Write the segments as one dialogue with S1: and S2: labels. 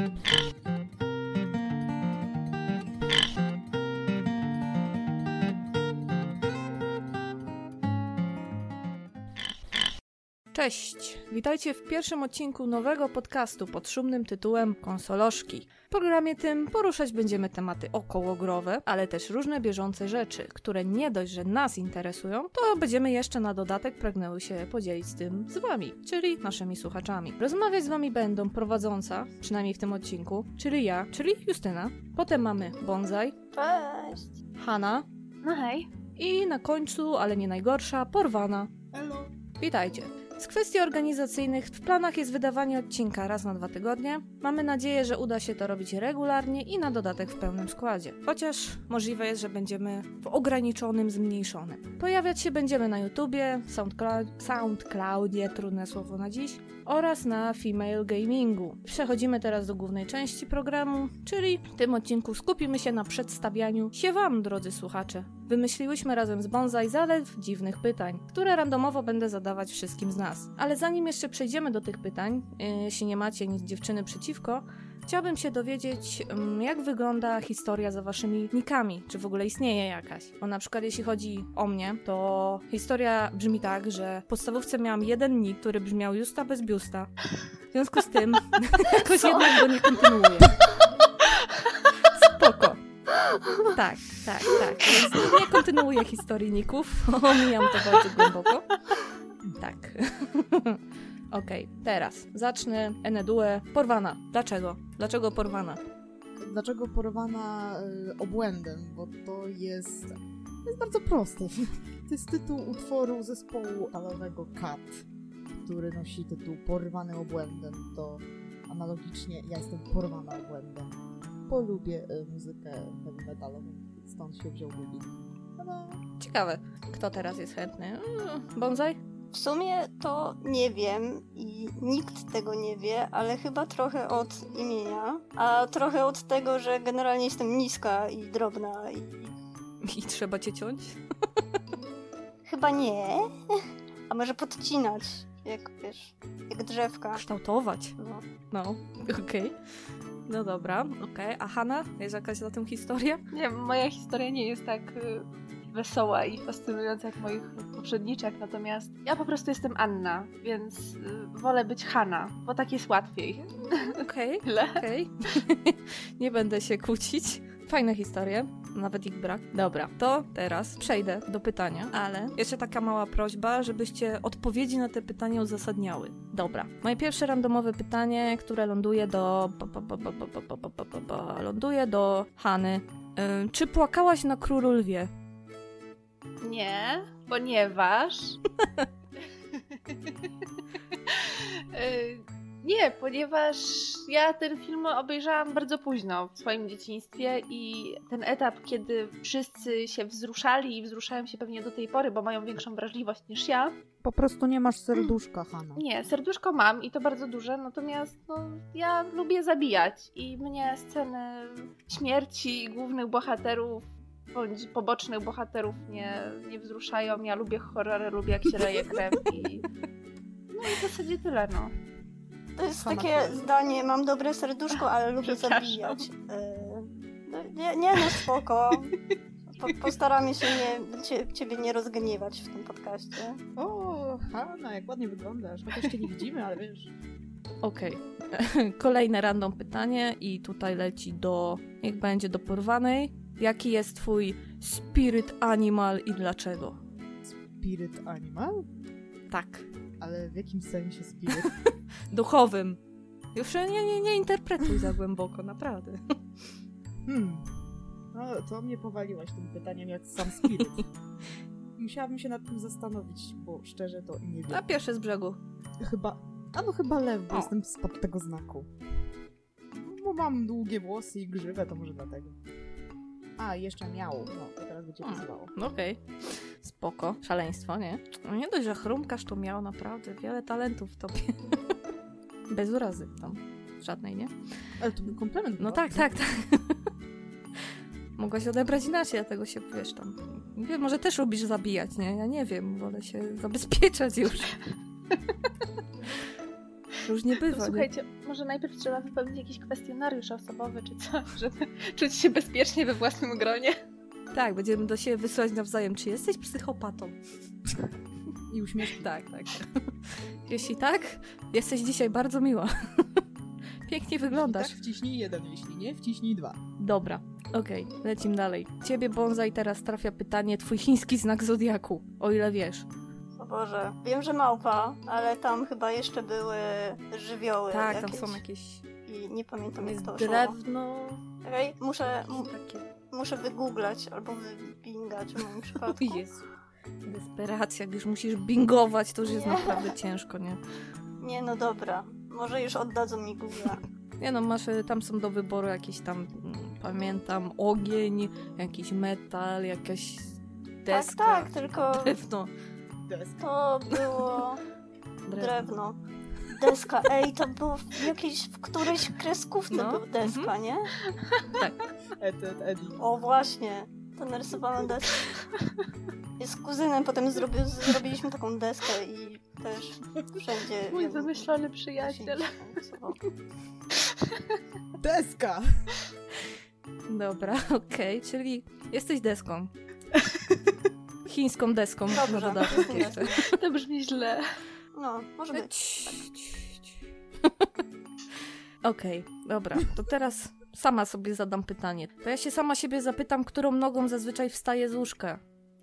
S1: Thank you. Cześć! Witajcie w pierwszym odcinku nowego podcastu pod szumnym tytułem Konsoloszki. W programie tym poruszać będziemy tematy okołogrowe, ale też różne bieżące rzeczy, które nie dość, że nas interesują, to będziemy jeszcze na dodatek pragnęły się podzielić z tym z wami, czyli naszymi słuchaczami. Rozmawiać z wami będą prowadząca, przynajmniej w tym odcinku, czyli ja, czyli Justyna. Potem mamy Bonsai,
S2: Cześć!
S1: Hanna
S3: No hej.
S1: i na końcu, ale nie najgorsza, Porwana.
S2: Hello!
S1: Witajcie. Z kwestii organizacyjnych w planach jest wydawanie odcinka raz na dwa tygodnie. Mamy nadzieję, że uda się to robić regularnie i na dodatek w pełnym składzie. Chociaż możliwe jest, że będziemy w ograniczonym, zmniejszonym. Pojawiać się będziemy na YouTubie, Soundcloud, Soundcloudzie, trudne słowo na dziś, oraz na Female Gamingu. Przechodzimy teraz do głównej części programu, czyli w tym odcinku skupimy się na przedstawianiu się Wam, drodzy słuchacze. Wymyśliłyśmy razem z Bonsai zalew dziwnych pytań, które randomowo będę zadawać wszystkim z nas. Ale zanim jeszcze przejdziemy do tych pytań, yy, jeśli nie macie nic dziewczyny przeciwko, chciałabym się dowiedzieć, mm, jak wygląda historia za waszymi nikami, czy w ogóle istnieje jakaś. Bo na przykład jeśli chodzi o mnie, to historia brzmi tak, że w podstawówce miałam jeden nick, który brzmiał Justa bez biusta. W związku z tym jakoś jednak go nie kontynuuję. Spoko. Tak, tak, tak. Więc nie kontynuuję historii ników. Omijam to bardzo głęboko. Tak. Okej, teraz zacznę Enedue. Porwana. Dlaczego? Dlaczego porwana?
S4: Dlaczego porwana y, obłędem? Bo to jest, to jest bardzo proste. To jest tytuł utworu zespołu alowego Kat, który nosi tytuł Porwany obłędem. To analogicznie ja jestem porwana obłędem. Bo lubię y, muzykę heavy metalową, stąd się wziął Lubi.
S1: Ciekawe. Kto teraz jest chętny? Mm, Bonsai?
S2: W sumie to nie wiem i nikt tego nie wie, ale chyba trochę od imienia, a trochę od tego, że generalnie jestem niska i drobna i
S1: I trzeba cię ciąć?
S2: chyba nie. A może podcinać, jak wiesz, jak drzewka.
S1: Kształtować.
S2: No.
S1: No, okej. No dobra, okej. A Hanna? Jest jakaś za tym historia?
S3: Nie wiem, moja historia nie jest tak y, wesoła i fascynująca jak moich poprzedniczek, natomiast ja po prostu jestem Anna, więc wolę być Hanna, bo tak jest łatwiej.
S1: Okej,
S3: okay,
S1: okej. Okay. Nie będę się kłócić. Fajne historie, nawet ich brak. Dobra, to teraz przejdę do pytania, ale jeszcze taka mała prośba, żebyście odpowiedzi na te pytania uzasadniały. Dobra, moje pierwsze randomowe pytanie, które ląduje do. ląduje do Hany. Czy płakałaś na królu lwie?
S3: Nie, ponieważ... Y, Nie, ponieważ ja ten film obejrzałam bardzo późno w swoim dzieciństwie i ten etap, kiedy wszyscy się wzruszali i wzruszają się pewnie do tej pory, bo mają większą wrażliwość niż ja.
S4: Po prostu nie masz serduszka, Hanna.
S3: Nie, serduszko mam i to bardzo duże, natomiast no, ja lubię zabijać i mnie sceny śmierci głównych bohaterów bądź pobocznych bohaterów nie, nie wzruszają. Ja lubię horrory, lubię jak się leje krew i... No i w zasadzie tyle, no.
S2: To jest
S4: Sama
S2: takie zdanie, mam dobre serduszko, ale lubię zabijać. Y, no, nie, nie no, spoko. Po, postaramy się nie, cie, ciebie nie rozgniewać w tym podcaście.
S4: O, Hanna, jak ładnie wyglądasz. Chociaż cię nie widzimy, ale wiesz.
S1: Okej. Kolejne random pytanie i tutaj leci do... Niech będzie do porwanej. Jaki jest twój spirit animal i dlaczego?
S4: Spirit animal?
S1: Tak.
S4: Ale w jakim sensie spirit?
S1: duchowym. Już nie, nie, nie interpretuj za głęboko, naprawdę.
S4: Hmm. No, to mnie powaliłaś tym pytaniem jak sam spirit. Musiałabym się nad tym zastanowić, bo szczerze to nie wiem.
S1: A pierwszy z brzegu.
S4: Chyba. A no chyba lew, bo
S1: O.
S4: jestem spod tego znaku. Bo mam długie włosy i grzywę, to może dlatego. A, jeszcze miał. No, to teraz będzie
S1: Hmm.
S4: wyzwało.
S1: No okej. Spoko. Szaleństwo, nie? No nie dość, że chrumkarz to miał naprawdę wiele talentów w tobie. Bez urazy tam. Żadnej, nie?
S4: Ale to był komplement.
S1: No
S4: chyba.
S1: tak, tak, tak. Mogłaś odebrać inaczej, dlatego się, wiesz, tam... Nie wiem, może też lubisz zabijać, nie? Ja nie wiem, wolę się zabezpieczać już. Różnie bywa.
S3: To
S1: nie?
S3: słuchajcie, może najpierw trzeba wypełnić jakiś kwestionariusz osobowy czy coś, żeby czuć się bezpiecznie we własnym gronie.
S1: Tak, będziemy do siebie wysłać nawzajem, czy jesteś psychopatą.
S4: I uśmieszki.
S1: Tak, tak. Jeśli tak, jesteś dzisiaj bardzo miła. Pięknie wyglądasz.
S4: Tak, wciśnij jeden, jeśli nie, wciśnij dwa.
S1: Dobra, okej, lecimy dalej. Ciebie, Bonsai, teraz trafia pytanie, twój chiński znak zodiaku, o ile wiesz.
S2: Boże. Wiem, że małpa, ale tam chyba jeszcze były żywioły
S1: Tak,
S2: jakieś.
S1: tam są jakieś...
S2: I nie pamiętam
S1: Tam
S2: jak to
S1: drewno...
S2: Okej, muszę, mu,
S1: Takie...
S2: muszę wygooglać albo wybingać w moim przypadku.
S1: Jezu. Desperacja, gdyż musisz bingować, to już jest
S2: Nie.
S1: naprawdę ciężko, nie?
S2: Nie, no dobra. Może już oddadzą mi Google.
S1: Nie no, masz, y, tam są do wyboru jakieś tam, mm, pamiętam, ogień, jakiś metal, jakaś
S2: Tak,
S1: deska.
S2: tak, tylko
S1: Drewno.
S4: Deska.
S2: to było
S1: Drewno.
S2: drewno. Deska, ej, to było w jakiejś, w którejś kreskówce
S1: No,
S2: był deska, nie?
S4: Ed, ed, edi.
S2: O właśnie, to narysowana deska. Z kuzynem potem zrobi, zrobiliśmy taką deskę i też wszędzie...
S3: Mój wymyślony przyjaciel.
S4: Deska!
S1: Dobra, okej, czyli jesteś deską. Chińską deską
S2: Dobrze.
S1: na dodatek jeszcze.
S3: To brzmi źle.
S2: No, może być.
S1: Okej, dobra, to teraz sama sobie zadam pytanie. To ja się sama siebie zapytam, którą nogą zazwyczaj wstaję z łóżka.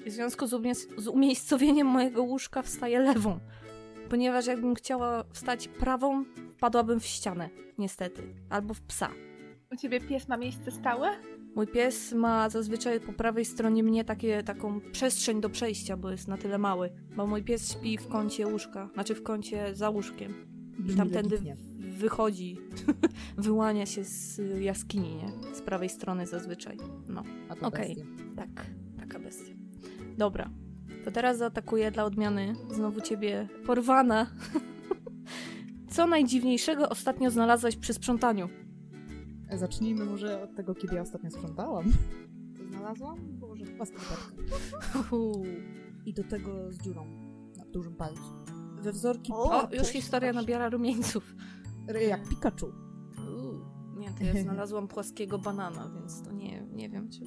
S1: I w związku z, umie- z umiejscowieniem mojego łóżka wstaję lewą. Ponieważ jakbym chciała wstać prawą, wpadłabym w ścianę, niestety. Albo w psa.
S3: U ciebie pies ma miejsce stałe?
S1: Mój pies ma zazwyczaj po prawej stronie mnie takie, taką przestrzeń do przejścia, bo jest na tyle mały. Bo mój pies śpi w kącie łóżka, znaczy w kącie za łóżkiem. I tamtędy wychodzi, wyłania się z jaskini, nie? Z prawej strony zazwyczaj. No,
S4: A to
S1: Okej.
S4: bestia.
S1: tak, taka bestia. Dobra, to teraz zaatakuję dla odmiany znowu ciebie porwana. Co najdziwniejszego ostatnio znalazłaś przy sprzątaniu?
S4: Zacznijmy może od tego, kiedy ja ostatnio sprzątałam. Co znalazłam? Boże, chyba skarpetkę. I do tego z dziurą na dużym palcu. We wzorki
S2: O,
S1: O, już historia nabiera rumieńców.
S4: Jak Pikachu.
S1: Nie, to ja znalazłam płaskiego banana, więc to nie, nie wiem, czy...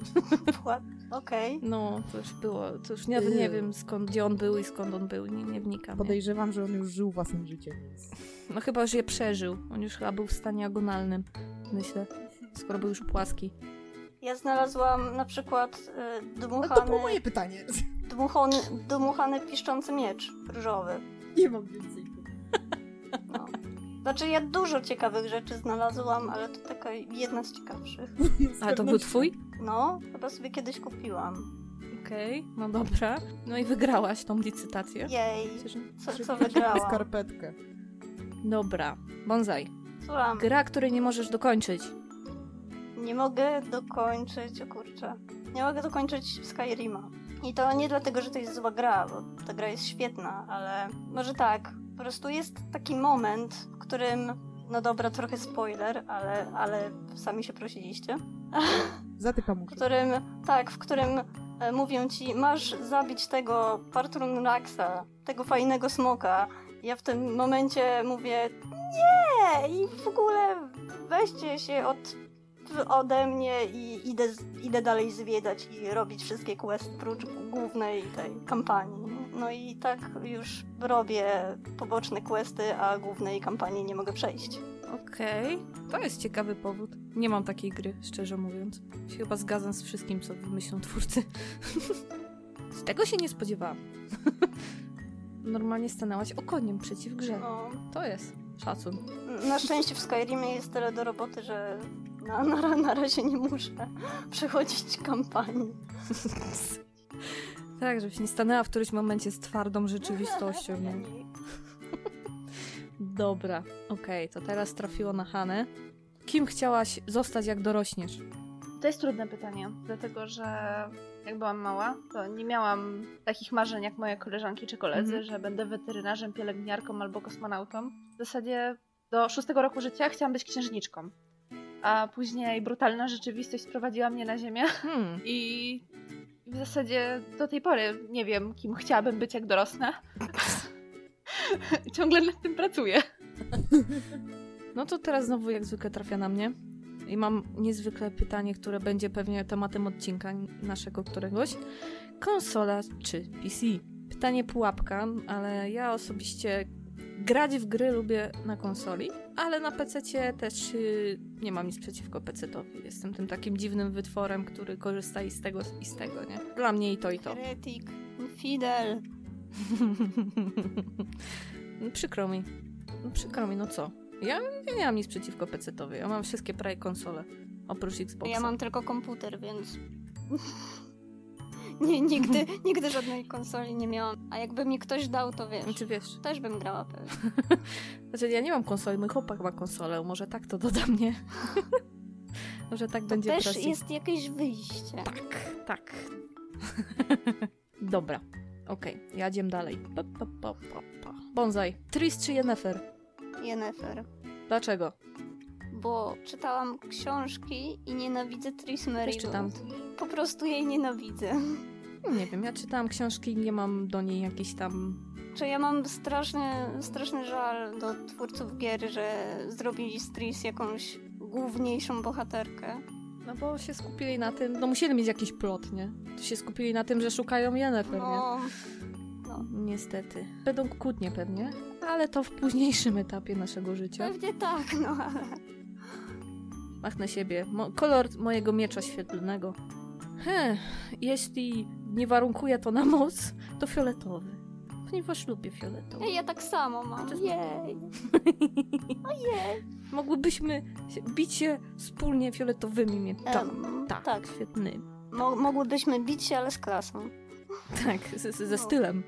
S2: Okej.
S1: No, to już było, to już nawet nie wiem skąd, gdzie on był i skąd on był, nie, nie wnikam. Nie?
S4: Podejrzewam, że on już żył własnym życiem, więc...
S1: No chyba, że je przeżył. On już chyba był w stanie agonalnym, myślę, skoro był już płaski.
S2: Ja znalazłam na przykład y,
S4: Ale to
S2: dmuchany,
S4: było moje pytanie.
S2: dmuchany, dmuchany piszczący miecz różowy.
S4: Nie mam więcej.
S2: No. Znaczy ja dużo ciekawych rzeczy znalazłam, ale to taka jedna z ciekawszych.
S1: Ale to był twój?
S2: No, chyba sobie kiedyś kupiłam.
S1: Okej, no dobra. No i wygrałaś tą licytację.
S2: Jej, co, co wygrałam?
S4: Skarpetkę.
S1: Dobra, bonsai. Gra, której nie możesz dokończyć.
S2: nie mogę dokończyć, o kurczę, nie mogę dokończyć Skyrima. I to nie dlatego, że to jest zła gra, bo ta gra jest świetna, ale może tak, po prostu jest taki moment, w którym, no dobra, trochę spoiler, ale, ale sami się prosiliście.
S4: Zatyka
S2: w którym, tak, w którym e, mówią ci, masz zabić tego Partrunraxa, tego fajnego smoka. Ja w tym momencie mówię, nie! I w ogóle weźcie się od, ode mnie i idę, idę dalej zwiedzać i robić wszystkie questy prócz głównej tej kampanii. No i tak już robię poboczne questy, a głównej kampanii nie mogę przejść.
S1: Okej, to jest ciekawy powód. Nie mam takiej gry, szczerze mówiąc. Się chyba zgadzam z wszystkim, co wymyślą twórcy. z tego się nie spodziewałam. Normalnie stanęłaś okoniem przeciw grze.
S2: No,
S1: To jest szacun.
S2: Na szczęście w Skyrimie jest tyle do roboty, że na, na, na razie nie muszę przechodzić kampanii.
S1: tak, żebyś nie stanęła w którymś momencie z twardą rzeczywistością. Nie? Dobra, okej, to teraz trafiło na Hanę. Kim chciałaś zostać, jak dorośniesz?
S3: To jest trudne pytanie, dlatego że jak byłam mała, to nie miałam takich marzeń jak moje koleżanki czy koledzy,
S1: Mhm.
S3: że będę weterynarzem, pielęgniarką albo kosmonautą. W zasadzie do szóstego roku życia chciałam być księżniczką. A później brutalna rzeczywistość sprowadziła mnie na ziemię
S1: Hmm,
S3: i w zasadzie do tej pory nie wiem, kim chciałabym być jak dorosnę. Ciągle nad tym pracuję.
S1: No to teraz znowu jak zwykle trafia na mnie. I mam niezwykle pytanie, które będzie pewnie tematem odcinka naszego któregoś. Konsola czy PC? Pytanie pułapka, ale ja osobiście grać w gry lubię na konsoli, ale na PC też yy, nie mam nic przeciwko PC-towi. Jestem tym takim dziwnym wytworem, który korzysta i z tego, i z tego, nie? Dla mnie i to, i to.
S2: Heretic, infidel.
S1: Przykro mi. Przykro mi, no co? Ja, ja nie mam nic przeciwko PC-towi. Ja mam wszystkie prawie konsole. Oprócz Xboxa.
S2: Ja mam tylko komputer, więc... nie, nigdy, nigdy żadnej konsoli nie miałam. A jakby mi ktoś dał, to wiesz,
S1: Znaczy wiesz,
S2: też bym grała pewnie.
S1: znaczy ja nie mam konsoli, mój chłopak ma konsolę, może tak to doda mnie. może tak
S2: To
S1: będzie
S2: też jest jakieś wyjście.
S1: Tak, tak. Dobra, okej, jadziem dalej. Pa, pa, pa, pa, pa. Bonsai. Tris czy Yennefer?
S2: Yennefer.
S1: Dlaczego?
S2: Bo czytałam książki i nienawidzę Tris Merigold.
S1: czytam.
S2: Po prostu jej nienawidzę.
S1: Nie wiem, ja czytałam książki i nie mam do niej jakiejś tam...
S2: Czy ja mam straszny, straszny żal do twórców gier, że zrobili z Tris jakąś główniejszą bohaterkę.
S1: No bo się skupili na tym, no musieli mieć jakiś plot, nie? To się skupili na tym, że szukają Yennefer, nie?
S2: No,
S1: Niestety. Będą kłótnie pewnie, ale to w późniejszym etapie naszego życia.
S2: pewnie tak, no ale...
S1: Machnę siebie. Mo kolor mojego miecza świetlnego. He, jeśli nie warunkuje to na moc, to fioletowy. Ponieważ lubię fioletowy.
S2: Ej, ja tak samo mam.
S1: Jest-
S2: Jej. Ojej.
S1: Mogłybyśmy się, bić się wspólnie fioletowymi mieczami.
S2: Em,
S1: tak,
S2: tak.
S1: świetnymi.
S2: Mo- mogłybyśmy bić się, ale z klasą.
S1: Tak, z, ze stylem.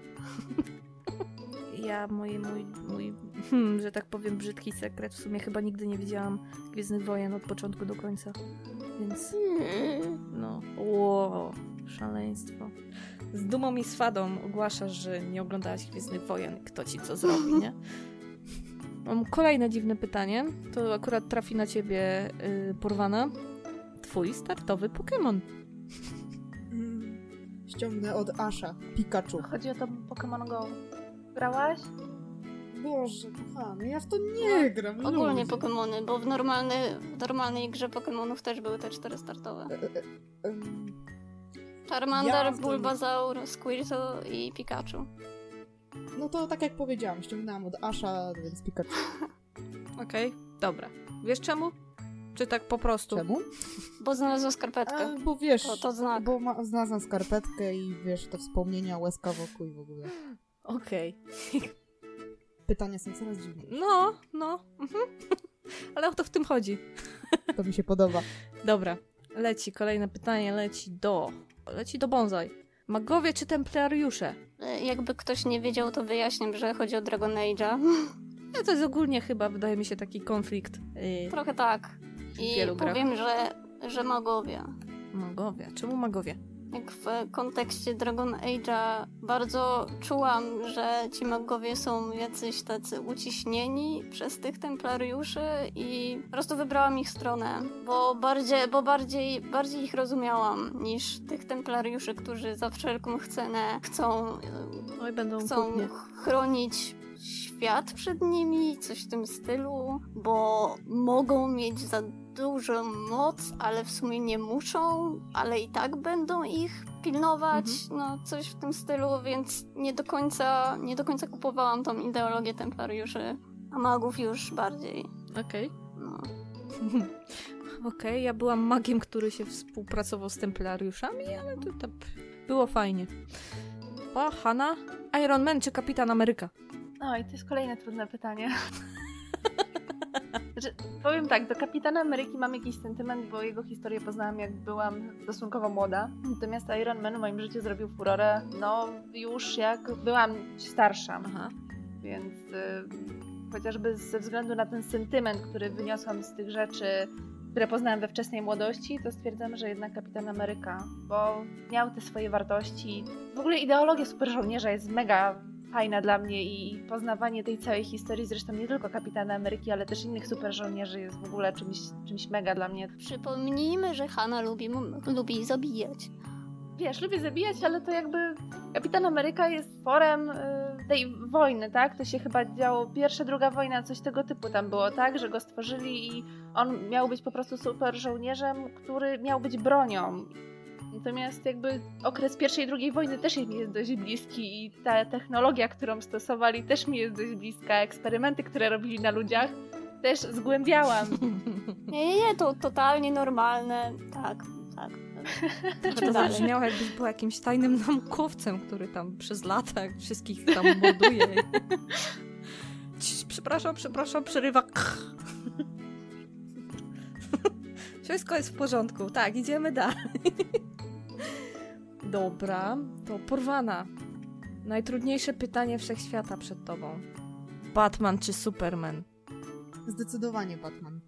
S1: Ja, mój, mój, mój hmm, że tak powiem, brzydki sekret. W sumie chyba nigdy nie widziałam Gwiezdnych Wojen od początku do końca. Więc no, ło, szaleństwo. Z dumą i swadą ogłaszasz, że nie oglądałaś Gwiezdnych Wojen. Kto ci co zrobi, nie? Mam kolejne dziwne pytanie. To akurat trafi na ciebie, yy, porwana. Twój startowy Pokémon.
S4: Ściągnę od Asha Pikachu.
S3: Chodzi o to Pokémon Go. Grałaś?
S4: Boże, kochany, ja w to nie gram.
S2: Ogólnie
S4: ludzie.
S2: Pokemony, bo w, normalny, w normalnej grze Pokemonów też były te cztery startowe.
S4: E, e, em,
S2: Charmander,
S4: Ja nie-
S2: Bulbasaur, Squirtle i Pikachu.
S4: No to tak jak powiedziałam, ściągnęłam od Asha, więc Pikachu.
S1: Okej, dobra. Wiesz czemu? Czy tak po prostu?
S4: Czemu?
S2: Bo znalazła skarpetkę.
S4: A, bo wiesz,
S2: To- to znak.
S4: bo ma, znalazłam skarpetkę i wiesz, te wspomnienia, łezka wokół i w ogóle.
S1: Okej.
S4: Pytania są coraz dziwniejsze.
S1: No, no. Mhm. Ale o to w tym chodzi.
S4: To mi się podoba.
S1: Dobra, leci. Kolejne pytanie leci do... Leci do bonsai. Magowie czy templariusze?
S2: E, Jakby ktoś nie wiedział, to wyjaśnię, że chodzi o Dragon Age'a.
S1: No to jest ogólnie chyba, wydaje mi się, taki konflikt. Yy,
S2: Trochę tak. I
S1: wielu grach.
S2: powiem, że, że magowie.
S1: Magowie. Czemu magowie?
S2: Jak w kontekście Dragon Age'a bardzo czułam, że ci magowie są jacyś tacy uciśnieni przez tych templariuszy i po prostu wybrałam ich stronę, bo bardziej, bo bardziej, bardziej ich rozumiałam niż tych templariuszy, którzy za wszelką cenę chcą,
S1: Oj, będą
S2: chcą chronić świat przed nimi, coś w tym stylu, bo mogą mieć za dużą moc, ale w sumie nie muszą, ale i tak będą ich pilnować, no coś w tym stylu, więc nie do końca, nie do końca kupowałam tą ideologię templariuszy, a magów już bardziej.
S1: Okej.
S2: No.
S1: Okej, ja byłam magiem, który się współpracował z templariuszami, ale to, to było fajnie. O, Hanna? Iron Man czy Kapitan Ameryka?
S3: No i to jest kolejne trudne pytanie. Znaczy, powiem tak, do Kapitana Ameryki mam jakiś sentyment, bo jego historię poznałam jak byłam stosunkowo młoda. Natomiast Iron Man w moim życiu zrobił furorę, no już jak byłam starsza.
S1: Aha.
S3: Więc y, chociażby ze względu na ten sentyment, który wyniosłam z tych rzeczy, które poznałam we wczesnej młodości, to stwierdzam, że jednak Kapitan Ameryka, bo miał te swoje wartości. W ogóle ideologia super żołnierza jest mega fajna dla mnie i poznawanie tej całej historii, zresztą nie tylko Kapitana Ameryki, ale też innych super żołnierzy jest w ogóle czymś, czymś mega dla mnie.
S2: Przypomnijmy, że Hanna lubi, lubi zabijać.
S3: Wiesz, lubię zabijać, ale to jakby Kapitan Ameryka jest forem y, tej wojny, tak? To się chyba działo pierwsza, druga wojna, coś tego typu tam było, tak? Że go stworzyli i on miał być po prostu super żołnierzem, który miał być bronią. Natomiast jakby okres pierwszej i drugiej wojny też mi jest dość bliski i ta technologia, którą stosowali też mi jest dość bliska. Eksperymenty, które robili na ludziach też zgłębiałam.
S2: Nie, nie, nie, to totalnie normalne. Tak, tak.
S1: To
S2: dalej.
S1: zabrzmiało jakbyś był jakimś tajnym naukowcem, który tam przez lata wszystkich tam morduje. Cii, Przepraszam, przepraszam, przerywa. Wszystko jest w porządku. Tak, idziemy dalej. Dobra, to porwana. Najtrudniejsze pytanie wszechświata przed tobą. Batman czy Superman?
S4: Zdecydowanie Batman.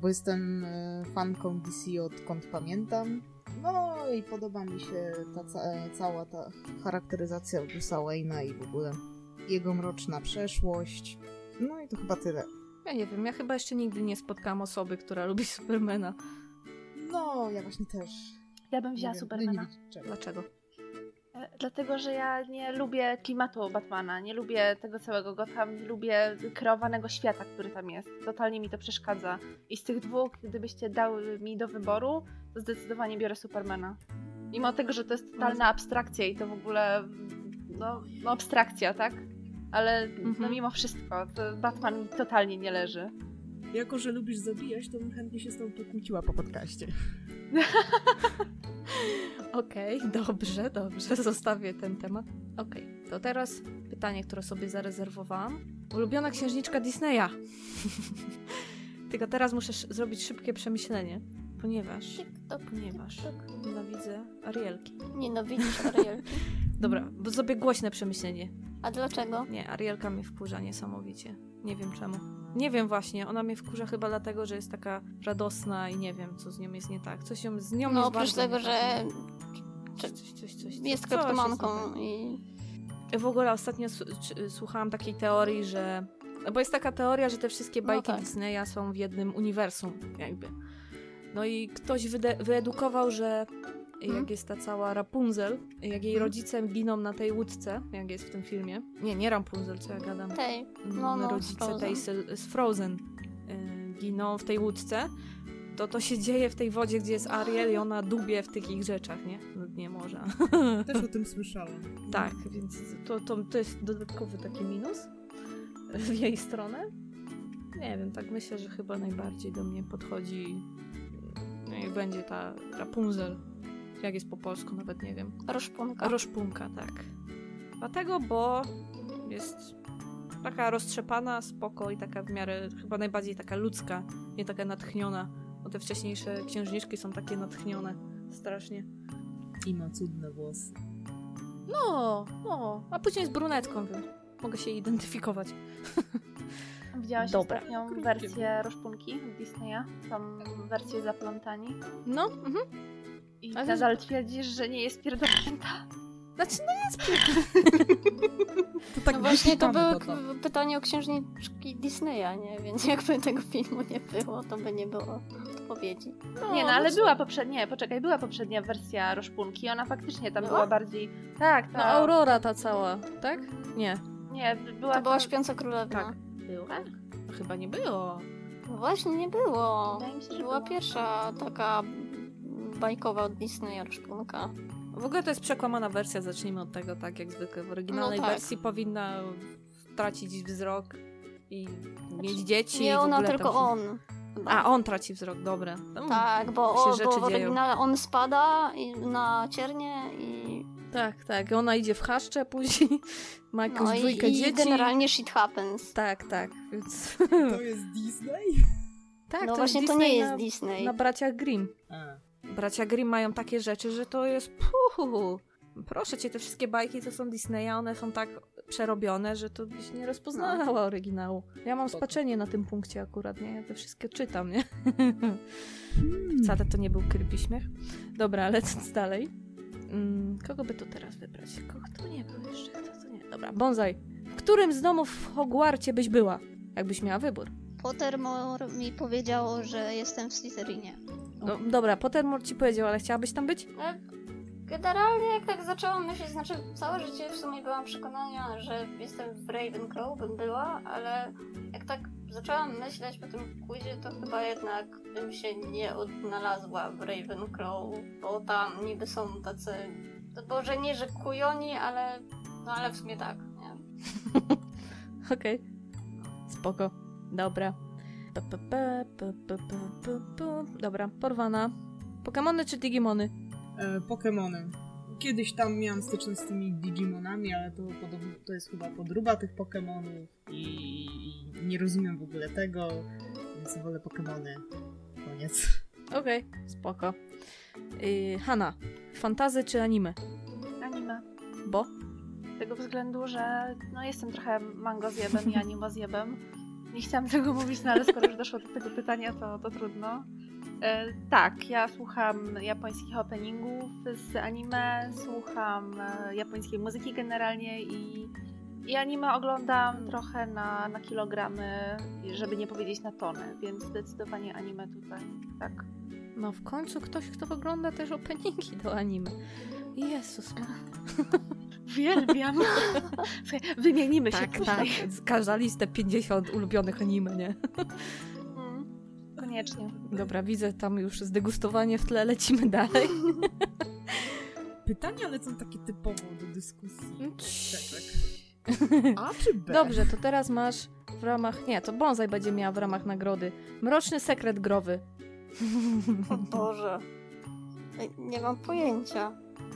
S4: Bo jestem e, fanką DC odkąd pamiętam. No i podoba mi się ta ca- e, cała ta charakteryzacja Bruce'a Wayne'a i w ogóle jego mroczna przeszłość. No i to chyba tyle.
S1: Ja nie wiem, ja chyba jeszcze nigdy nie spotkałam osoby, która lubi Supermana.
S4: No, ja właśnie też.
S3: Ja bym
S4: Nie
S3: wzięła
S4: wiem,
S3: Supermana.
S4: nie.
S1: Dlaczego?
S3: E, Dlatego, że ja nie lubię klimatu Batmana, nie lubię tego całego Gotham, nie lubię kreowanego świata, który tam jest. Totalnie mi to przeszkadza. I z tych dwóch, gdybyście dały mi do wyboru, to zdecydowanie biorę Supermana. Mimo tego, że to jest totalna abstrakcja i to w ogóle, no, no abstrakcja, tak? Ale no
S1: Mhm.
S3: mimo wszystko, to Batman mi totalnie nie leży.
S4: Jako, że lubisz zabijać, to bym chętnie się z tobą pokłóciła po podcaście.
S1: Okej, dobrze, dobrze, zostawię ten temat. Okej, to teraz pytanie, które sobie zarezerwowałam. Ulubiona księżniczka Disneya. Tylko teraz muszę sz- zrobić szybkie przemyślenie, ponieważ,
S2: TikTok,
S1: ponieważ
S2: TikTok.
S1: nienawidzę Arielki.
S2: Nienawidzisz Arielki.
S1: Dobra, bo zrobię głośne przemyślenie.
S2: A dlaczego?
S1: Nie, Arielka mnie wkurza niesamowicie. Nie wiem czemu. Nie wiem właśnie, ona mnie wkurza chyba dlatego, że jest taka radosna i nie wiem, co z nią jest nie tak. Coś ją, z nią
S2: No oprócz tego, że
S1: tak. Coś, coś, coś, coś,
S2: jest kleptomanką i...
S1: W ogóle ostatnio słuchałam takiej teorii, że. Bo jest taka teoria, że te wszystkie
S2: No
S1: bajki
S2: tak.
S1: Disneya są w jednym uniwersum, jakby. No i ktoś wyedukował, że jak
S2: Mhm.
S1: jest ta cała Rapunzel, jak jej
S4: Mhm.
S1: rodzice giną na tej łódce, jak jest w tym filmie. Nie, nie Rapunzel, co ja gadam.
S2: Tej.
S1: Mm,
S2: No, no,
S1: rodzice tej z, Frozen y, giną w tej łódce, to to się dzieje w tej wodzie, gdzie jest Ariel i ona dubie w tych ich rzeczach, nie? No, nie może.
S4: Też o tym słyszałam.
S1: Tak, więc to, to, to jest dodatkowy taki minus w jej stronę. Nie wiem, tak myślę, że chyba najbardziej do mnie podchodzi niech będzie ta Rapunzel. Jak jest po polsku, nawet nie wiem.
S2: Roszpunka.
S1: Roszpunka, tak. Dlatego, bo jest taka roztrzepana, spoko i taka w miarę, chyba najbardziej taka ludzka, nie taka natchniona. Bo te wcześniejsze księżniczki są takie natchnione. Strasznie.
S4: I ma cudne włosy.
S1: No, no. A później jest brunetką, więc mogę się identyfikować.
S3: Widziałaś
S1: Dobra.
S3: ostatnią wersję Roszpunki Disneya? Tą wersję zaplątani?
S1: No, mhm.
S3: I
S1: Ale-
S3: nadal twierdzisz, że nie jest pierdolnięta?
S1: Znaczy, no jest
S4: To tak
S2: No właśnie to k- pytanie o księżniczki Disneya, nie? Więc jakby tego filmu nie było, to by nie było odpowiedzi.
S1: no,
S3: nie, no ale
S1: co?
S3: była poprzednia, nie, poczekaj, była poprzednia wersja Roszpunki, ona faktycznie tam
S2: Była?
S3: była bardziej... Tak,
S1: No,
S3: tak.
S1: Aurora ta cała, tak? Nie.
S3: Nie, była...
S2: To była śpiąca królewna.
S1: Tak. Była? Chyba nie było.
S2: No właśnie, nie było.
S3: Wydaje mi się, że
S2: Była
S3: była.
S2: pierwsza taka bajkowa od Disneya Roszpunka.
S1: W ogóle to jest przekłamana wersja, zacznijmy od tego, tak jak zwykle. W oryginalnej
S2: No tak.
S1: wersji powinna tracić wzrok i mieć dzieci.
S2: Nie ona,
S1: tam
S2: tylko
S1: się-
S2: on. chyba.
S1: A, on traci wzrok, dobra. No,
S2: Tak, bo,
S1: się
S2: o,
S1: rzeczy
S2: bo w
S1: dzieją.
S2: oryginale on spada i na ciernie i,
S1: tak, tak. Ona idzie w chaszcze później, ma jakąś
S2: no,
S1: dwójkę
S2: i
S1: dzieci.
S2: generalnie shit happens.
S1: Tak, tak, więc...
S4: To jest Disney?
S1: tak,
S2: no
S1: to
S2: właśnie
S1: jest
S2: to nie
S1: Disney
S2: jest
S1: na,
S2: Disney.
S1: na braciach Grimm.
S4: A.
S1: Bracia Grimm mają takie rzeczy, że to jest puhu. Proszę cię, te wszystkie bajki, co są Disneya, one są tak przerobione, że to byś nie rozpoznała oryginału. Ja mam spaczenie na tym punkcie akurat, nie? Ja te wszystkie czytam, nie?
S4: Hmm.
S1: Wcale to nie był creepy śmiech. Dobra, lecąc dalej. Mm, kogo by tu teraz wybrać? Kogo tu nie był jeszcze? Kto to nie? Dobra, Bonsai. W którym z domów w Hogwarcie byś była? Jakbyś miała wybór.
S5: Pottermore mi powiedziało, że jestem w Slytherinie.
S1: No, dobra, Pottermore ci powiedział, ale chciałabyś tam być?
S2: E, Generalnie jak tak zaczęłam myśleć, znaczy całe życie w sumie byłam przekonana, że jestem w Ravenclaw, bym była, ale jak tak zaczęłam myśleć po tym quizie, to chyba jednak bym się nie odnalazła w Ravenclaw, bo tam niby są tacy, to może nie, że kujoni, ale no ale w sumie tak, nie?
S1: Okej. Spoko. Dobra. Dobra, porwana. Pokemony czy Digimony?
S4: E, Pokemony. Kiedyś tam miałam styczność z tymi Digimonami, ale to, podobno, to jest chyba podruba tych Pokemonów i, i nie rozumiem w ogóle tego, więc wolę Pokemony. Koniec.
S1: Okej, spoko. Yy, Hanna, fantazy czy anime?
S3: Anime.
S1: Bo?
S3: Z tego względu, że no, jestem trochę mango zjebem i animo zjebem. Nie chciałam tego mówić, no ale skoro już doszło do tego pytania, to, to trudno. E, tak, ja słucham japońskich openingów z anime, słucham e, japońskiej muzyki generalnie i, i anime oglądam trochę na, na kilogramy, żeby nie powiedzieć na tony, więc zdecydowanie anime tutaj, tak.
S1: No w końcu ktoś, kto ogląda też openingi do anime. Jezus ma.
S3: Uwielbiam. Wymienimy się
S1: Tak, tak. Każda listę 50 ulubionych anime, nie?
S3: Mm, Koniecznie.
S1: Dobra, widzę tam już zdegustowanie w tle, lecimy dalej.
S4: Pytania lecą takie typowo do dyskusji. Czeczek.
S1: Dobrze.
S4: A czy B?
S1: Dobrze, to teraz masz w ramach. Nie, to Bonsai będzie miała w ramach nagrody. Mroczny sekret growy.
S2: O Boże. Nie mam pojęcia.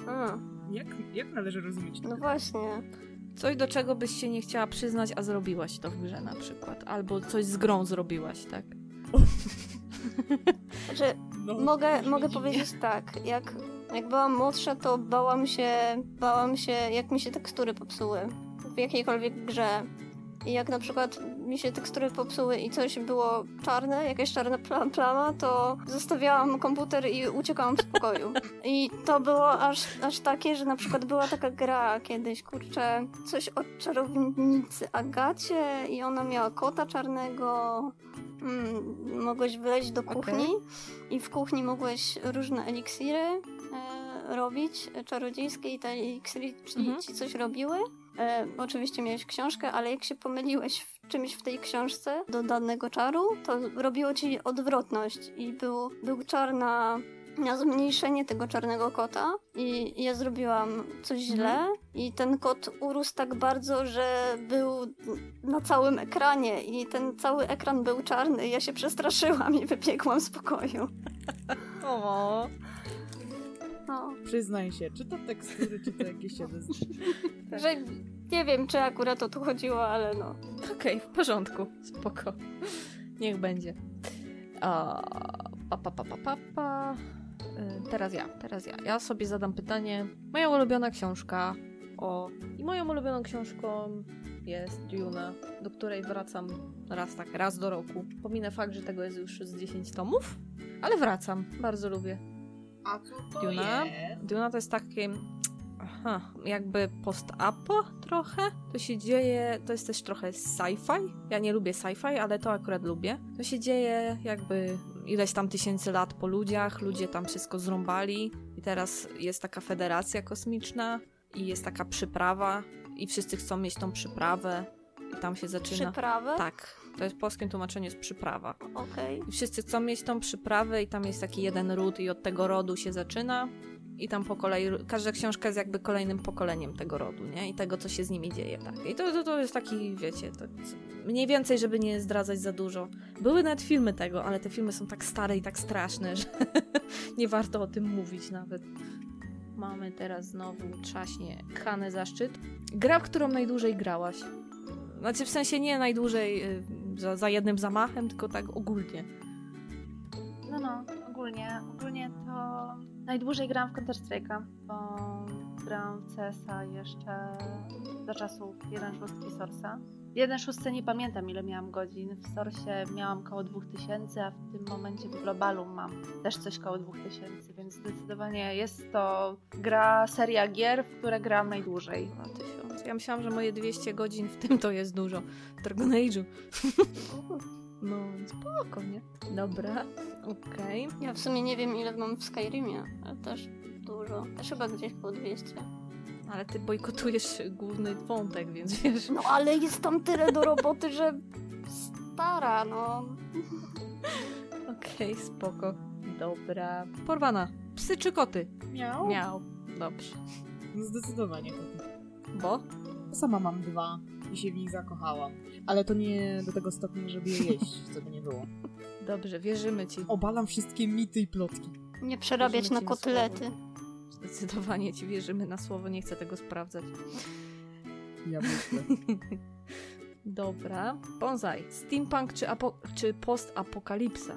S2: Hmm,
S4: Jak, jak należy rozumieć to?
S2: no właśnie.
S1: Coś, do czego byś się nie chciała przyznać, a zrobiłaś to w grze na przykład. Albo coś z grą zrobiłaś, tak?
S2: Znaczy,
S4: No,
S2: Mogę, mogę powiedzieć tak, jak, jak byłam młodsza, to bałam się, bałam się, jak mi się tekstury popsuły w jakiejkolwiek grze. I jak na przykład mi się tekstury popsuły i coś było czarne, jakaś czarna pla- plama, to zostawiałam komputer i uciekałam z pokoju. I to było aż, aż takie, że na przykład była taka gra kiedyś, kurczę, coś o czarownicy Agacie i ona miała kota czarnego. Mm, mogłeś wleźć do kuchni i w kuchni mogłeś różne eliksiry e, robić, e, czarodziejskie i te eliksiry ci,
S1: Mhm.
S2: ci coś robiły. E, oczywiście miałeś książkę, ale jak się pomyliłeś w czymś w tej książce do danego czaru, to robiło ci odwrotność i był, był czar na, na zmniejszenie tego czarnego kota i ja zrobiłam coś źle i ten kot urósł tak bardzo, że był na całym ekranie i ten cały ekran był czarny. Ja się przestraszyłam i wybiegłam z pokoju.
S1: O.
S2: No.
S4: Przyznaj się, czy to tekstury, czy to jakieś ODZ?
S2: Że nie wiem, czy akurat o to chodziło, ale no.
S1: Okej, w porządku. Spoko. Niech będzie. A, pa, pa, pa, pa, pa, Teraz ja, teraz ja. Ja sobie zadam pytanie. Moja ulubiona książka. O. I moją ulubioną książką jest Duna, do której wracam raz tak, raz do roku. Pominę fakt, że tego jest już z 10 tomów, ale wracam. Bardzo lubię.
S4: A co to
S1: Duna?
S4: jest?
S1: Duna to jest takie aha, jakby post-apo trochę. To się dzieje, to jest też trochę sci-fi. Ja nie lubię sci-fi, ale to akurat lubię. To się dzieje jakby ileś tam tysięcy lat po ludziach, ludzie tam wszystko zrąbali i teraz jest taka federacja kosmiczna i jest taka przyprawa i wszyscy chcą mieć tą przyprawę i tam się zaczyna...
S2: Przyprawę?
S1: Tak, to jest polskim tłumaczeniu jest przyprawa.
S2: Okej.
S1: I wszyscy chcą mieć tą przyprawę i tam jest taki jeden ród i od tego rodu się zaczyna i tam po kolei, każda książka jest jakby kolejnym pokoleniem tego rodu, nie? I tego, co się z nimi dzieje, tak. I to, to, to jest taki, wiecie, to mniej więcej, żeby nie zdradzać za dużo. Były nawet filmy tego, ale te filmy są tak stare i tak straszne, że nie warto o tym mówić nawet. Mamy teraz znowu trzaśnie Hanę zaszczyt. Gra, w którą najdłużej grałaś. Znaczy w sensie nie najdłużej y, za, za jednym zamachem, tylko tak ogólnie.
S3: No, no, ogólnie, ogólnie to najdłużej grałam w Counter-Strike'a, bo grałam w CS-a jeszcze za czasów 1.6 Sorsa. 1.6 nie pamiętam ile miałam godzin, w Sorsie miałam koło 2000, a w tym momencie w Globalu mam też coś koło 2000, więc zdecydowanie jest to gra, seria gier, w które gram najdłużej.
S1: 2000. Ja myślałam, że moje 200 godzin w tym to jest dużo. W Dragon Age'u. No, spoko, nie? Dobra, okej.
S2: Ja w sumie nie wiem, ile mam w Skyrimie, ale też dużo. Też chyba gdzieś po 200.
S1: Ale ty bojkotujesz główny wątek, więc wiesz.
S2: No ale jest tam tyle do roboty, że stara, no.
S1: Okej, spoko. Dobra. Porwana. Psy czy koty?
S4: Miał?
S1: Miał. Dobrze.
S4: Zdecydowanie koty.
S1: Bo?
S4: Sama mam dwa i się w nich zakochałam. Ale to nie do tego stopnia, żeby je jeść, co by nie było.
S1: Dobrze, wierzymy ci.
S4: Obalam wszystkie mity i plotki.
S2: Nie przerabiać na
S1: na
S2: kotlety.
S1: Zdecydowanie ci wierzymy na słowo, nie chcę tego sprawdzać.
S4: Ja myślę.
S1: Dobra. Bonsai. Steampunk czy, apo- czy post-apokalipsa?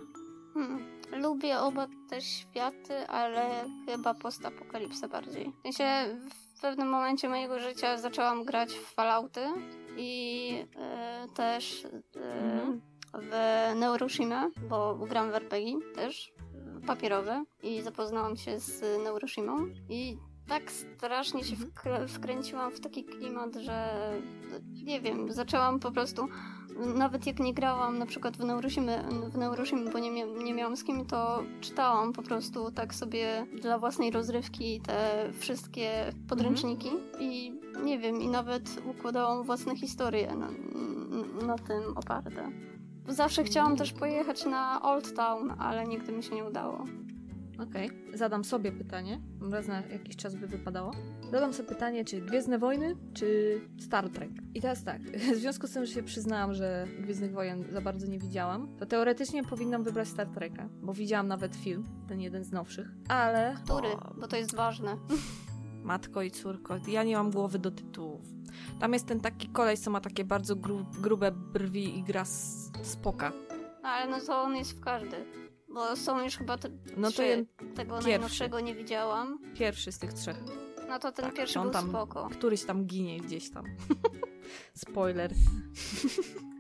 S2: Hmm. Lubię oba te światy, ale chyba postapokalipsę bardziej. W sensie w pewnym momencie mojego życia zaczęłam grać w Fallouty i e, też e,
S1: Mhm.
S2: w Neuroshima, bo gram w RPG też, e, papierowe i zapoznałam się z Neuroshimą i tak strasznie się wkr- wkręciłam w taki klimat, że nie wiem, zaczęłam po prostu nawet jak nie grałam na przykład w Neuroshimy, w Neuroshimy bo nie, mia- nie miałam z kim, to czytałam po prostu tak sobie dla własnej rozrywki te wszystkie podręczniki i nie wiem, i nawet układałam własne historie na, na tym oparte. Zawsze chciałam też pojechać na Old Town, ale nigdy mi się nie udało.
S1: Okej. Zadam sobie pytanie. Raz na jakiś czas by wypadało. Zadam sobie pytanie, czy Gwiezdne Wojny, czy Star Trek. I teraz tak, w związku z tym, że się przyznałam, że Gwiezdnych Wojen za bardzo nie widziałam, to teoretycznie powinnam wybrać Star Treka, bo widziałam nawet film, ten jeden z nowszych, ale...
S2: Który? Bo to jest ważne.
S1: matko i córko, ja nie mam głowy do tytułów. Tam jest ten taki koleś, co ma takie bardzo gru grube brwi i gra z spoka.
S2: No, ale no to on jest w każdy. Bo są już chyba te
S1: No to
S2: trzy. Tego
S1: pierwszy.
S2: najnowszego nie widziałam.
S1: pierwszy z tych trzech.
S2: No to ten
S1: Tak,
S2: pierwszy
S1: on
S2: był
S1: tam-
S2: spoko.
S1: Któryś tam ginie gdzieś tam. Spoiler.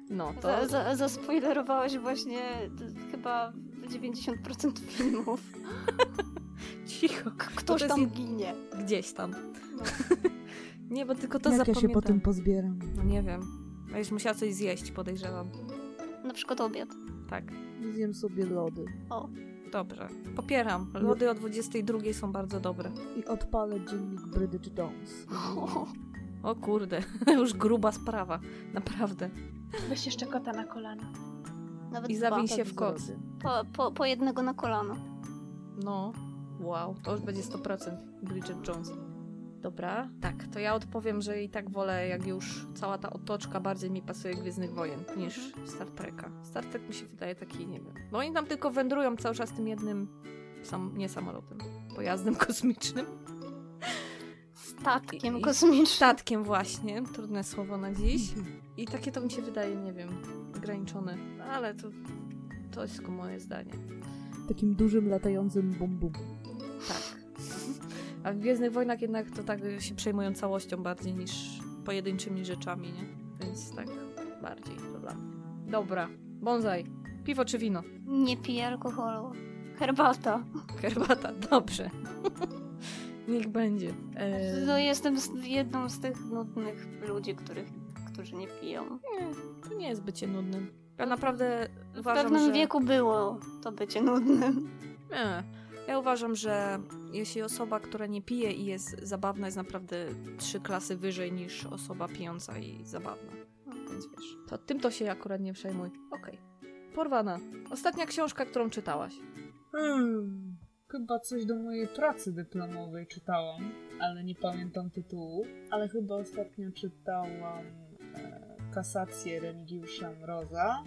S1: No to...
S2: Za, za, zaspoilerowałeś właśnie chyba 90% filmów.
S1: Cicho.
S2: Ktoś tam
S1: jed-
S2: ginie.
S1: Gdzieś tam.
S2: No.
S1: Nie, bo tylko to
S4: Jak ja
S1: zapamiętam.
S4: się po tym pozbieram?
S1: No nie wiem. Będziesz musiała coś zjeść, podejrzewam.
S2: Na przykład obiad.
S1: Tak.
S4: Zjem sobie lody.
S1: Dobrze. Popieram. Lody o 22 są bardzo dobre.
S4: I odpalę dziennik Bridget Jones.
S1: O kurde, już gruba sprawa. Naprawdę.
S3: Weź jeszcze kota na kolana.
S2: Nawet
S1: I zawiń się
S4: Tak
S1: w koc.
S2: Po, po, po jednego na kolano.
S1: No. Wow, to już będzie 100% Bridget Jones. Dobra, tak, to ja odpowiem, że i tak wolę, jak już cała ta otoczka bardziej mi pasuje Gwiezdnych Wojen niż Star Treka. Star Trek mi się wydaje taki, nie wiem. Bo oni tam tylko wędrują cały czas tym jednym, sam, nie samolotem, pojazdem kosmicznym.
S2: Statkiem kosmicznym.
S1: Statkiem właśnie, trudne słowo na dziś. I takie to mi się wydaje, nie wiem, ograniczone. Ale to, to jest tylko moje zdanie.
S4: Takim dużym, latającym bum bum.
S1: A w Gwiezdnych Wojnach jednak to tak się przejmują całością bardziej niż pojedynczymi rzeczami, nie? Więc tak bardziej to dla mnie. Dobra, bonsai. Piwo czy wino?
S2: Nie piję alkoholu. Herbata.
S1: Herbata, dobrze. Niech będzie. Eee,
S2: No jestem z, jedną z tych nudnych ludzi, których, którzy nie piją.
S1: nie, to nie jest bycie nudnym. Ja naprawdę
S2: W
S1: uważam,
S2: pewnym
S1: że...
S2: wieku było to bycie nudnym.
S1: Nie. Ja uważam, że jeśli osoba, która nie pije i jest zabawna, jest naprawdę trzy klasy wyżej niż osoba pijąca i zabawna. Więc wiesz, to tym to się akurat nie przejmuj. Okej. Porwana. Ostatnia książka, którą czytałaś.
S4: Hmm, chyba coś do mojej pracy dyplomowej czytałam, ale nie pamiętam tytułu. Ale chyba ostatnio czytałam e, Kasację Remigiusza Mroza.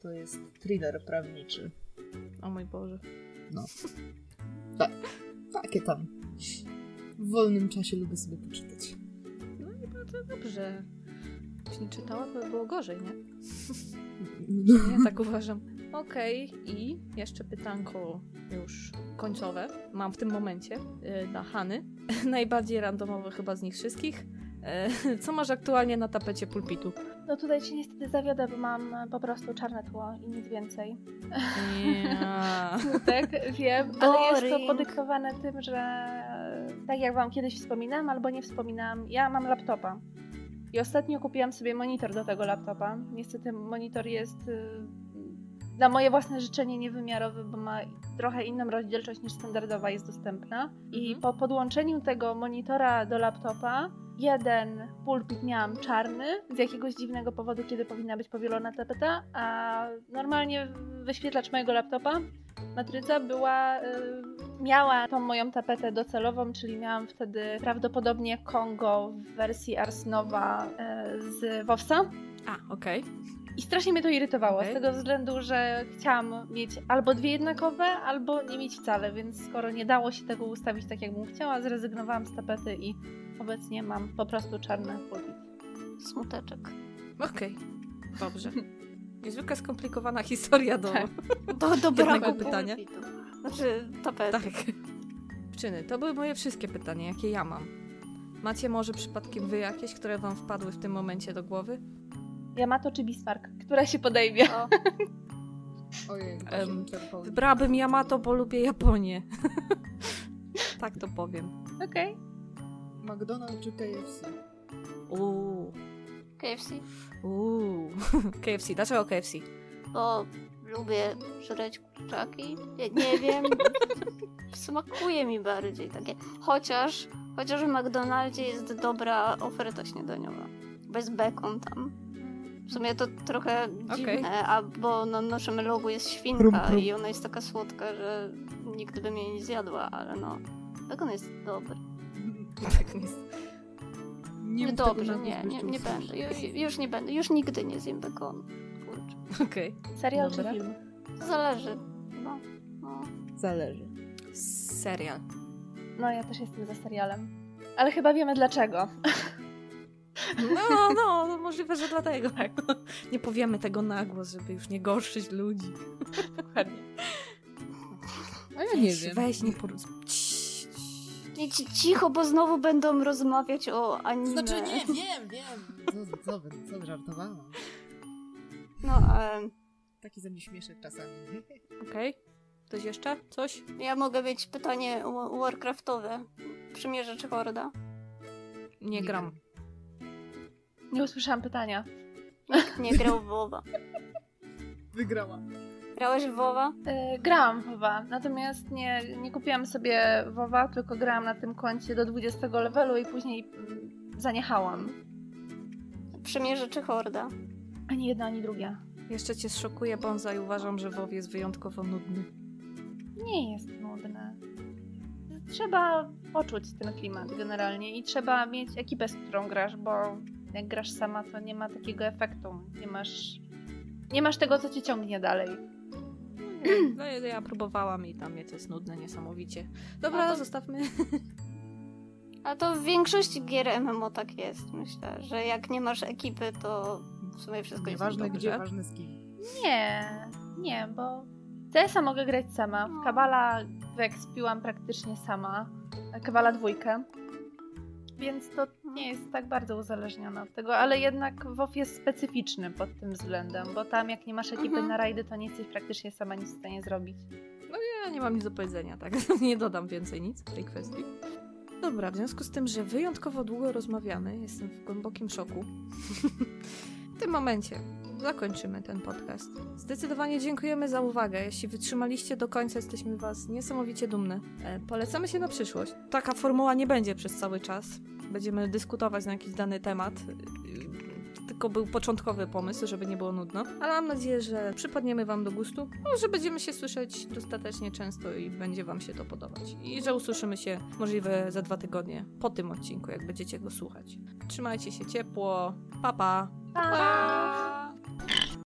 S4: To jest thriller prawniczy.
S1: O mój Boże.
S4: Takie tam. W wolnym czasie lubię sobie poczytać.
S1: No i bardzo dobrze. Jeśli nie czytała, to by było gorzej, nie? Ja tak uważam. Okej, i jeszcze pytanko już końcowe. Mam w tym momencie yy, dla Hany. Najbardziej randomowe chyba z nich wszystkich. Yy, co masz aktualnie na tapecie pulpitu?
S3: No tutaj cię niestety zawiodę, bo mam po prostu czarne tło i nic więcej.
S1: Yeah.
S3: Smutek, wiem, ale jest to podyktowane tym, że tak jak wam kiedyś wspominałam albo nie wspominałam, ja mam laptopa. I ostatnio kupiłam sobie monitor do tego laptopa. Niestety monitor jest y, na moje własne życzenie niewymiarowy, bo ma trochę inną rozdzielczość niż standardowa jest dostępna. I
S1: Mhm.
S3: po podłączeniu tego monitora do laptopa, jeden pulpit miałam czarny z jakiegoś dziwnego powodu, kiedy powinna być powielona tapeta, a normalnie wyświetlacz mojego laptopa, matryca była, y, miała tą moją tapetę docelową, czyli miałam wtedy prawdopodobnie Kongo w wersji Ars Nova y, z WoWsa.
S1: A, okej.
S3: I strasznie mnie to irytowało,
S1: Okej.
S3: z tego względu, że chciałam mieć albo dwie jednakowe, albo nie mieć wcale, więc skoro nie dało się tego ustawić tak, jakbym chciała, zrezygnowałam z tapety i obecnie mam po prostu czarny pulpit.
S2: Smuteczek.
S1: Okej. Dobrze. Niezwykle skomplikowana historia do...
S3: Tak.
S2: Do dobrego
S1: Jednego pytania.
S2: pulpitu. Znaczy, tapety.
S1: Tak. Czyny, to były moje wszystkie pytania, jakie ja mam. Macie może przypadkiem wy jakieś, które wam wpadły w tym momencie do głowy?
S3: Yamato czy Bismarck? Która się podejmie?
S2: O,
S4: Ojej, wyczerpał.
S1: Wybrałabym Yamato, bo lubię Japonię. tak to powiem.
S3: Okej.
S4: McDonald's czy KFC?
S1: Uuu,
S2: KFC.
S1: uuu. KFC, dlaczego KFC?
S2: Bo lubię żreć kurczaki. Nie, nie wiem. Smakuje mi bardziej takie. Chociaż, chociaż w McDonaldzie jest dobra oferta śniadaniowa. Bez bacon tam. W sumie to trochę dziwne, a bo na naszym logu jest świnka
S4: Prum, prum.
S2: i ona jest taka słodka, że nigdy bym jej nie zjadła, ale no. Bacon jest dobry.
S1: Tak jest.
S4: Nie tego
S2: dobrze, nie, nie, nie będę. Ju, już nie będę. Już nigdy nie zjem. Kurczę.
S1: Okej.
S3: Serial
S1: Dobra.
S3: czy film?
S2: Zależy. No. no.
S4: Zależy.
S1: Serial.
S3: No, ja też jestem za serialem. Ale chyba wiemy dlaczego.
S1: No, no, no możliwe, że dlatego. Tak. Nie powiemy tego na głos, żeby już nie gorszyć ludzi.
S3: Dokładnie.
S4: A ja nie
S1: Weź,
S4: wiem.
S1: Weź, nie por...
S2: Ci- cicho, bo znowu będą rozmawiać o anime.
S4: Znaczy nie, wiem, wiem. Co, co, wy, co wy żartowałam?
S2: No, em,
S4: Taki ze mnie śmieszek czasami.
S1: Okej. Ktoś jeszcze? Coś?
S2: ja mogę mieć pytanie wa- Warcraftowe. Przymierze czy Horda?
S1: Nie gram.
S3: Nie usłyszałam pytania.
S2: Nikt nie grał w WoWa.
S4: Wygrała.
S2: Grałeś w WoWa?
S3: Yy, grałam w WoWa, natomiast nie, nie kupiłam sobie WoWa, tylko grałam na tym koncie do 20 levelu i później mm, zaniechałam.
S2: Przymierze czy Horda?
S3: Ani jedna, ani druga.
S1: Jeszcze cię zszokuje Bonza i uważam, że WoW jest wyjątkowo nudny.
S3: Nie jest nudne. Trzeba poczuć ten klimat generalnie i trzeba mieć ekipę, z którą grasz, bo jak grasz sama, to nie ma takiego efektu. Nie masz, nie masz tego, co cię ciągnie dalej.
S1: No, ja, ja próbowałam i tam to jest nudne niesamowicie. Dobra,
S2: A to-
S1: zostawmy.
S2: A to w większości gier MMO tak jest, myślę, że jak nie masz ekipy, to w sumie wszystko jest
S4: gdzie,
S2: dobrze.
S4: ważne z kim.
S3: Nie, nie, bo CS-a mogę grać sama. W Kabala wyekspiłam praktycznie sama. Kabala dwójkę. Więc to nie jest tak bardzo uzależnione od tego, ale jednak WoW jest specyficzny pod tym względem, bo tam jak nie masz ekipy
S2: Mhm.
S3: na rajdy, to nie jesteś praktycznie sama nic w stanie zrobić.
S1: No ja nie mam nic do powiedzenia, tak? nie dodam więcej nic w tej kwestii. Dobra, w związku z tym, że wyjątkowo długo rozmawiamy, jestem w głębokim szoku. w tym momencie zakończymy ten podcast. Zdecydowanie dziękujemy za uwagę. Jeśli wytrzymaliście do końca, jesteśmy Was niesamowicie dumne. E, polecamy się na przyszłość. Taka formuła nie będzie przez cały czas. Będziemy dyskutować na jakiś dany temat. E, Tylko był początkowy pomysł, żeby nie było nudno. Ale mam nadzieję, że przypadniemy Wam do gustu. Że będziemy się słyszeć dostatecznie często i będzie Wam się to podobać. I że usłyszymy się możliwe za dwa tygodnie po tym odcinku, jak będziecie go słuchać. Trzymajcie się ciepło. Pa, pa!
S3: Pa!